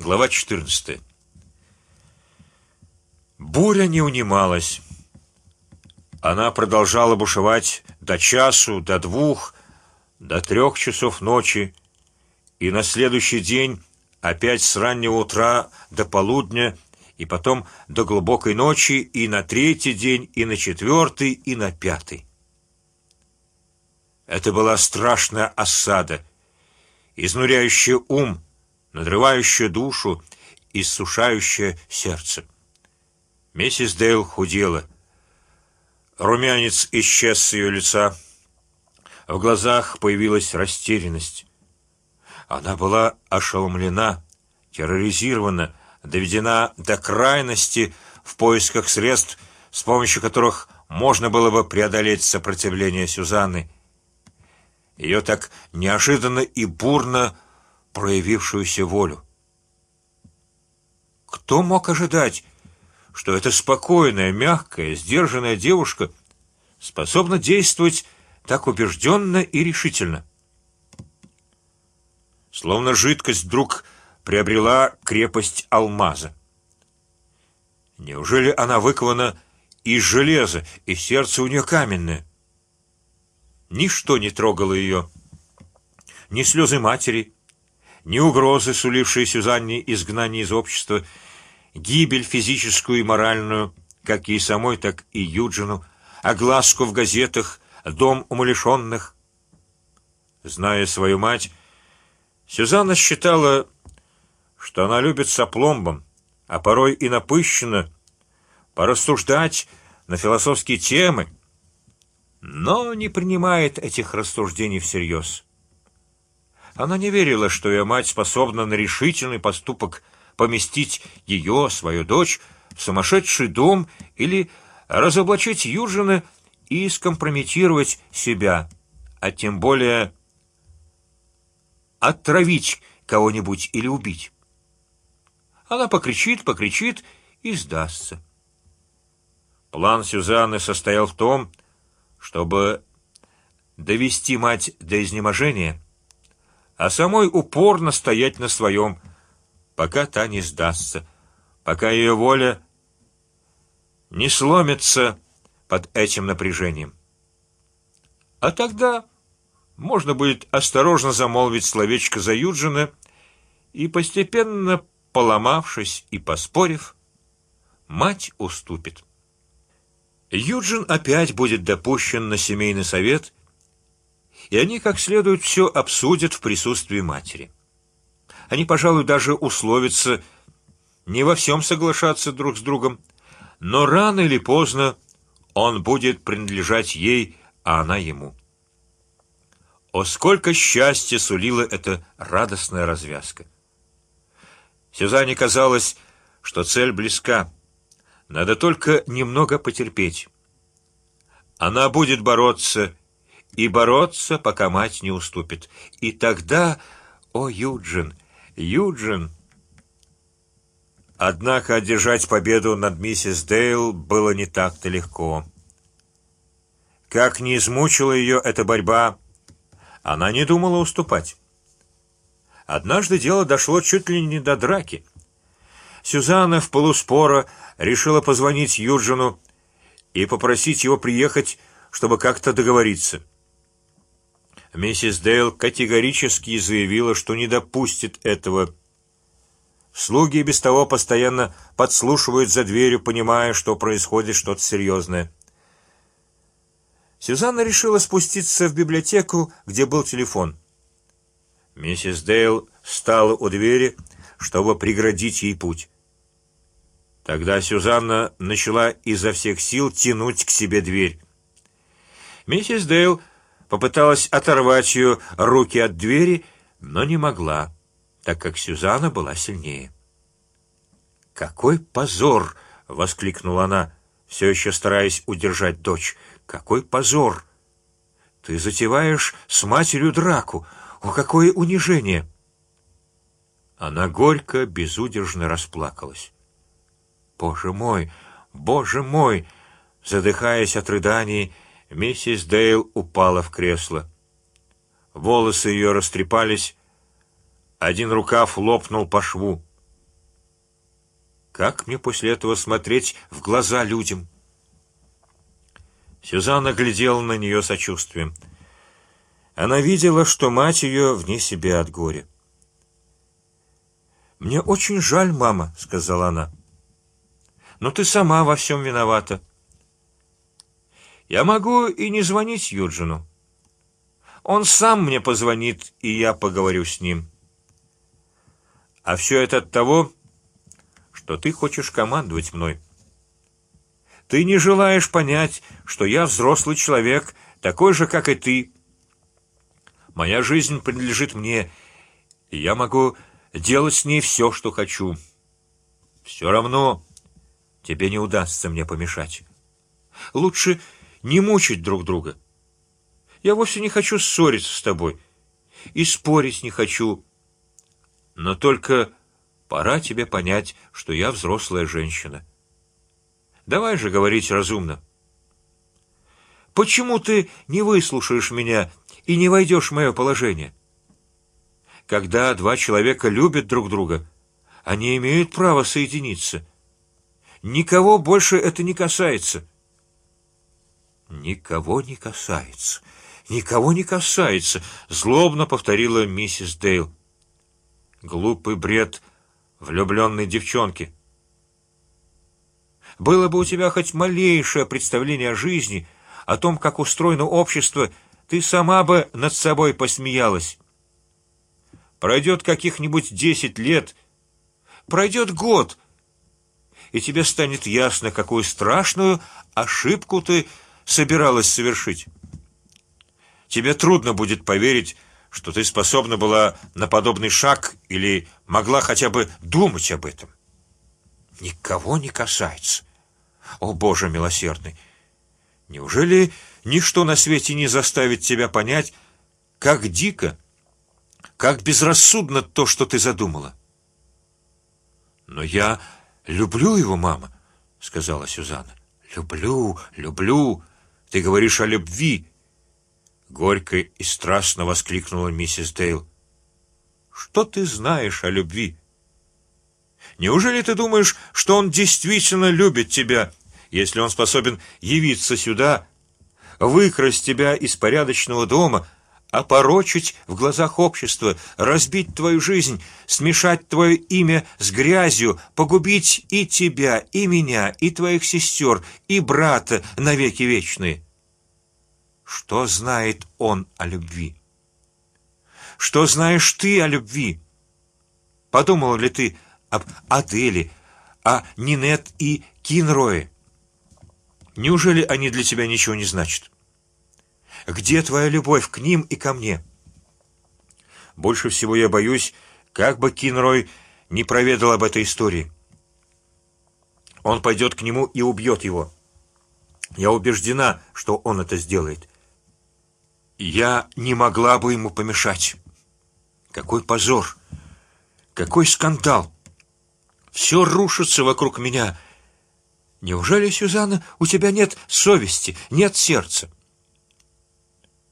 Глава 14. Буря не унималась. Она продолжала бушевать до часу, до двух, до трех часов ночи, и на следующий день опять с раннего утра до полудня, и потом до глубокой ночи, и на третий день, и на четвертый, и на пятый. Это была страшная осада, изнуряющая ум, надрывающая душу, иссушающая сердце. Миссис Дейл худела. Румянец исчез с ее лица. В глазах появилась растерянность. Она была ошеломлена, терроризирована, доведена до крайности в поисках средств, с помощью которых можно было бы преодолеть сопротивление Сюзанны. Ее так неожиданно и бурно проявившуюся волю. Кто мог ожидать, что эта спокойная, мягкая, сдержанная девушка способна действовать так убежденно и решительно? Словно жидкость вдруг приобрела крепость алмаза. Неужели она выкована из железа, и сердце у нее каменное? Ничто не трогало ее, ни слезы матери, ни угрозы, сулившие Сюзанне изгнание из общества, гибель физическую и моральную, как и самой, так и Юджину, огласку в газетах, дом умалишенных. Зная свою мать, Сюзанна считала, что она любит с опломбом, а порой и напыщенно порассуждать на философские темы, но не принимает этих рассуждений всерьез. Она не верила, что ее мать способна на решительный поступок поместить ее, свою дочь, в сумасшедший дом или разоблачить Юджина и скомпрометировать себя, а тем более отравить кого-нибудь или убить. Она покричит, покричит и сдастся. План Сюзанны состоял в том, чтобы довести мать до изнеможения, а самой упорно стоять на своем, пока та не сдастся, пока ее воля не сломится под этим напряжением. А тогда можно будет осторожно замолвить словечко за Юджина и постепенно, поломавшись и поспорив, мать уступит. Юджин опять будет допущен на семейный совет, и они как следует все обсудят в присутствии матери. Они, пожалуй, даже условятся не во всем соглашаться друг с другом, но рано или поздно он будет принадлежать ей, а она ему. О, сколько счастья сулила эта радостная развязка! Сюзанне казалось, что цель близка. Надо только немного потерпеть. Она будет бороться и бороться, пока мать не уступит. И тогда, о Юджин, Юджин. Однако одержать победу над миссис Дейл было не так-то легко. Как не измучила ее эта борьба, она не думала уступать. Однажды дело дошло чуть ли не до драки. Сюзанна в полуспора решила позвонить Юджину и попросить его приехать, чтобы как-то договориться. Миссис Дейл категорически заявила, что не допустит этого. Слуги без того постоянно подслушивают за дверью, понимая, что происходит что-то серьезное. Сюзанна решила спуститься в библиотеку, где был телефон. Миссис Дейл встала у двери, чтобы преградить ей путь. Тогда Сюзанна начала изо всех сил тянуть к себе дверь. Миссис Дейл попыталась оторвать ее руки от двери, но не могла, так как Сюзанна была сильнее. Какой позор! воскликнула она, все еще стараясь удержать дочь. Какой позор! Ты затеваешь с матерью драку. О, какое унижение! Она горько, безудержно расплакалась. Боже мой, Боже мой! Задыхаясь от рыданий, миссис Дейл упала в кресло. Волосы ее растрепались, один рукав лопнул по шву. Как мне после этого смотреть в глаза людям? Сюзанна глядела на нее сочувствием. Она видела, что мать ее вне себя от горя. Мне очень жаль, мама, сказала она. Но ты сама во всем виновата. Я могу и не звонить Юджину. Он сам мне позвонит, и я поговорю с ним. А все это от того, что ты хочешь командовать мной. Ты не желаешь понять, что я взрослый человек, такой же, как и ты. Моя жизнь принадлежит мне, и я могу делать с ней все, что хочу. Все равно тебе не удастся мне помешать. Лучше не мучить друг друга. Я вовсе не хочу ссориться с тобой и спорить не хочу. Но только пора тебе понять, что я взрослая женщина. Давай же говорить разумно. Почему ты не выслушаешь меня и не войдешь в мое положение? Когда два человека любят друг друга, они имеют право соединиться. Никого больше это не касается. Никого не касается. Никого не касается. Злобно повторила миссис Дейл. Глупый бред влюбленной девчонки. Было бы у тебя хоть малейшее представление о жизни, о том, как устроено общество, ты сама бы над собой посмеялась. Пройдет каких-нибудь десять лет, пройдет год, и тебе станет ясно, какую страшную ошибку ты собиралась совершить. Тебе трудно будет поверить, что ты способна была на подобный шаг или могла хотя бы думать об этом. Никого не касается. О Боже милосердный! Неужели ничто на свете не заставит тебя понять, как дико, как безрассудно то, что ты задумала? Но я люблю его, мама, сказала Сюзанна. Люблю, люблю. Ты говоришь о любви. Горько и страстно воскликнула миссис Дейл. Что ты знаешь о любви? Неужели ты думаешь, что он действительно любит тебя, если он способен явиться сюда, выкрасть тебя из порядочного дома, опорочить в глазах общества, разбить твою жизнь, смешать твое имя с грязью, погубить и тебя, и меня, и твоих сестер, и брата на веки вечные? Что знает он о любви? Что знаешь ты о любви? Подумал ли ты об Аделе, о Нинет и Кинрое? Неужели они для тебя ничего не значат? Где твоя любовь к ним и ко мне? Больше всего я боюсь, как бы Кинрой не проведал об этой истории. Он пойдет к нему и убьет его. Я убеждена, что он это сделает. Я не могла бы ему помешать. Какой позор! Какой скандал! Все рушится вокруг меня. Неужели, Сюзанна, у тебя нет совести, нет сердца?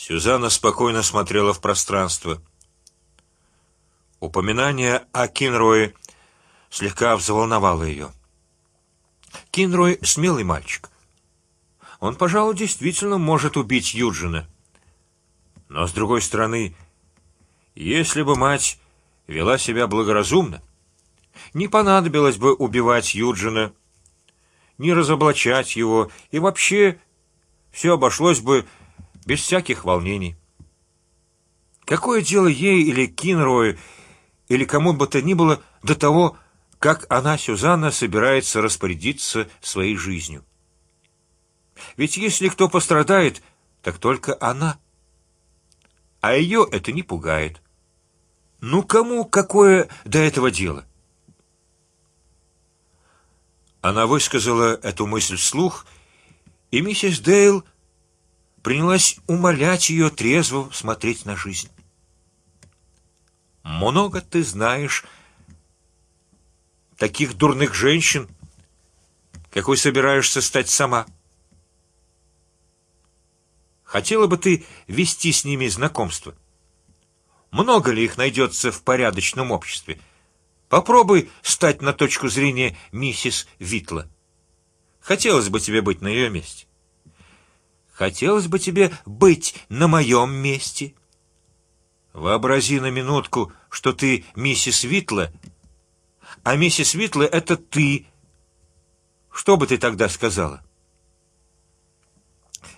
Сюзанна спокойно смотрела в пространство. Упоминание о Кинрое слегка взволновало ее. Кинрой смелый мальчик. Он, пожалуй, действительно может убить Юджина. Но с другой стороны, если бы мать вела себя благоразумно, не понадобилось бы убивать Юджина, не разоблачать его, и вообще все обошлось бы без всяких волнений. Какое дело ей или Кинрою или кому бы то ни было до того, как она Сюзанна собирается распорядиться своей жизнью? Ведь если кто пострадает, так только она а ее это не пугает. Ну кому какое до этого дело? Она высказала эту мысль вслух, и миссис Дейл принялась умолять ее трезво смотреть на жизнь. Много ты знаешь таких дурных женщин, какой собираешься стать сама. Хотела бы ты вести с ними знакомство? Много ли их найдется в порядочном обществе? Попробуй стать на точку зрения миссис Витла. Хотелось бы тебе быть на ее месте. Хотелось бы тебе быть на моем месте. Вообрази на минутку, что ты миссис Витла, а миссис Витла это ты. Что бы ты тогда сказала?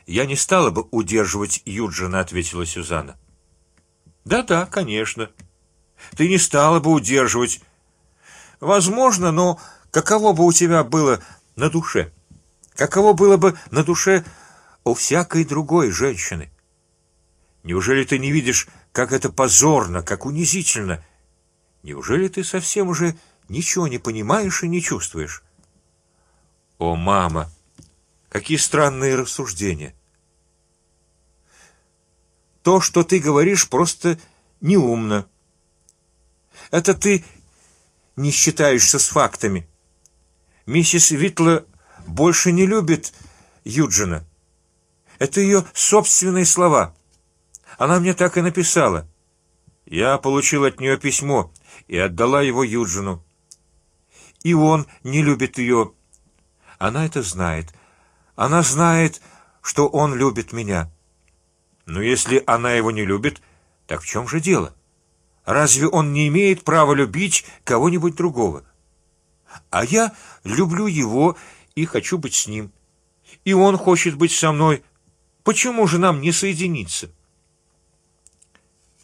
Я не стала бы удерживать Юджина, ответила Сюзанна. Да-да, конечно. Ты не стала бы удерживать. Возможно, но каково бы у тебя было на душе? Каково было бы на душе у всякой другой женщины? Неужели ты не видишь, как это позорно, как унизительно? Неужели ты совсем уже ничего не понимаешь и не чувствуешь? О, мама, какие странные рассуждения! То, что ты говоришь, просто неумно. Это ты не считаешься с фактами. Миссис Витла больше не любит Юджина. Это ее собственные слова. Она мне так и написала. Я получил от нее письмо и отдала его Юджину. И он не любит ее. Она это знает. Она знает, что он любит меня. Но если она его не любит, так в чем же дело? Разве он не имеет права любить кого-нибудь другого? А я люблю его и хочу быть с ним, и он хочет быть со мной. Почему же нам не соединиться?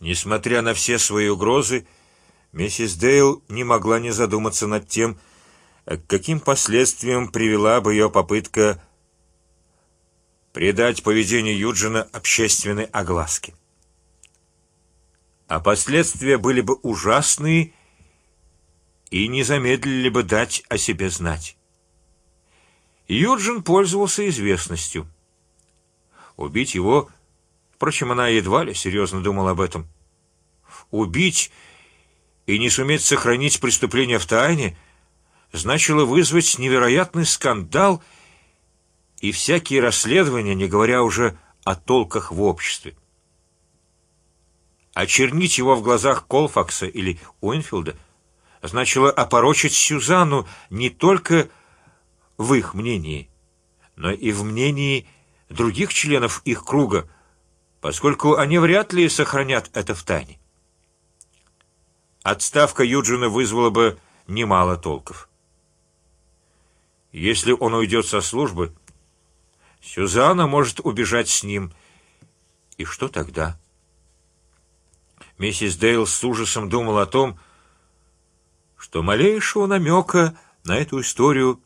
Несмотря на все свои угрозы, миссис Дейл не могла не задуматься над тем, к каким последствиям привела бы ее попытка придать поведению Юджина общественной огласке. А последствия были бы ужасные и не замедлили бы дать о себе знать. Юджин пользовался известностью. Убить его, впрочем, она едва ли серьезно думала об этом. Убить и не суметь сохранить преступление в тайне значило вызвать невероятный скандал и всякие расследования, не говоря уже о толках в обществе. Очернить его в глазах Колфакса или Уинфилда значило опорочить Сюзанну не только в их мнении, но и в мнении других членов их круга, поскольку они вряд ли сохранят это в тайне. Отставка Юджина вызвала бы немало толков. Если он уйдет со службы, Сюзанна может убежать с ним. И что тогда? Миссис Дейл с ужасом думал о том, что малейшего намека на эту историю,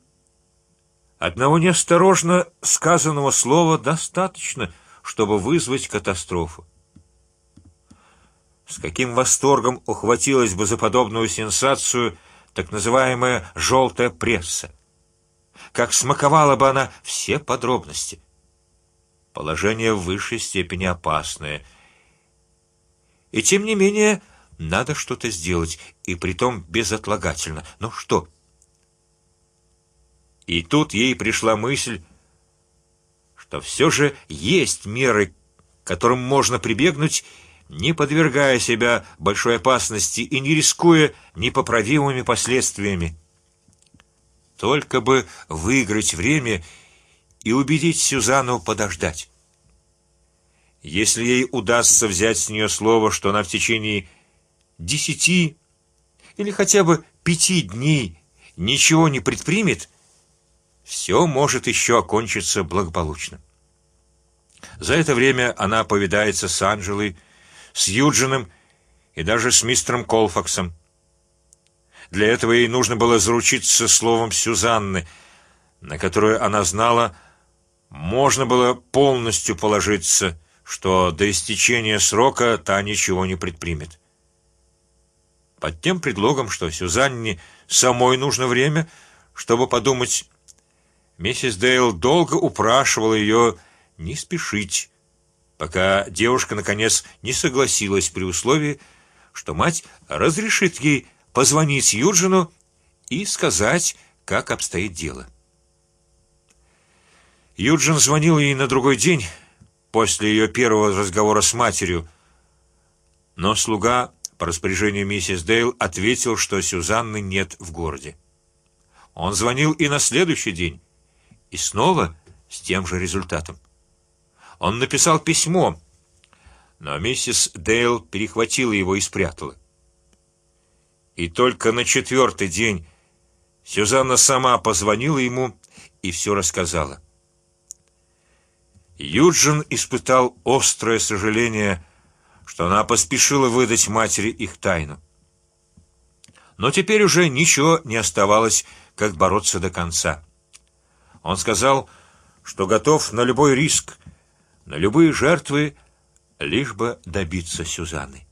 одного неосторожно сказанного слова достаточно, чтобы вызвать катастрофу. С каким восторгом ухватилась бы за подобную сенсацию так называемая желтая пресса! как смаковала бы она все подробности. Положение в высшей степени опасное, и тем не менее надо что-то сделать, и притом безотлагательно. Но что? И тут ей пришла мысль, что все же есть меры, которым можно прибегнуть, не подвергая себя большой опасности и не рискуя непоправимыми последствиями. Только бы выиграть время и убедить Сюзанну подождать. Если ей удастся взять с нее слово, что она в течение десяти или хотя бы пяти дней ничего не предпримет, все может еще окончиться благополучно. За это время она повидается с Анжелой, с Юджином и даже с мистером Колфаксом. Для этого ей нужно было заручиться словом Сюзанны, на которую она знала, можно было полностью положиться, что до истечения срока та ничего не предпримет. Под тем предлогом, что Сюзанне самой нужно время, чтобы подумать, миссис Дейл долго упрашивала ее не спешить, пока девушка наконец не согласилась при условии, что мать разрешит ей позвонить Юджину и сказать, как обстоит дело. Юджин звонил ей на другой день после ее первого разговора с матерью, но слуга по распоряжению миссис Дейл ответил, что Сюзанны нет в городе. Он звонил и на следующий день, и снова с тем же результатом. Он написал письмо, но миссис Дейл перехватила его и спрятала. И только на четвертый день Сюзанна сама позвонила ему и все рассказала. Юджин испытал острое сожаление, что она поспешила выдать матери их тайну. Но теперь уже ничего не оставалось, как бороться до конца. Он сказал, что готов на любой риск, на любые жертвы, лишь бы добиться Сюзанны.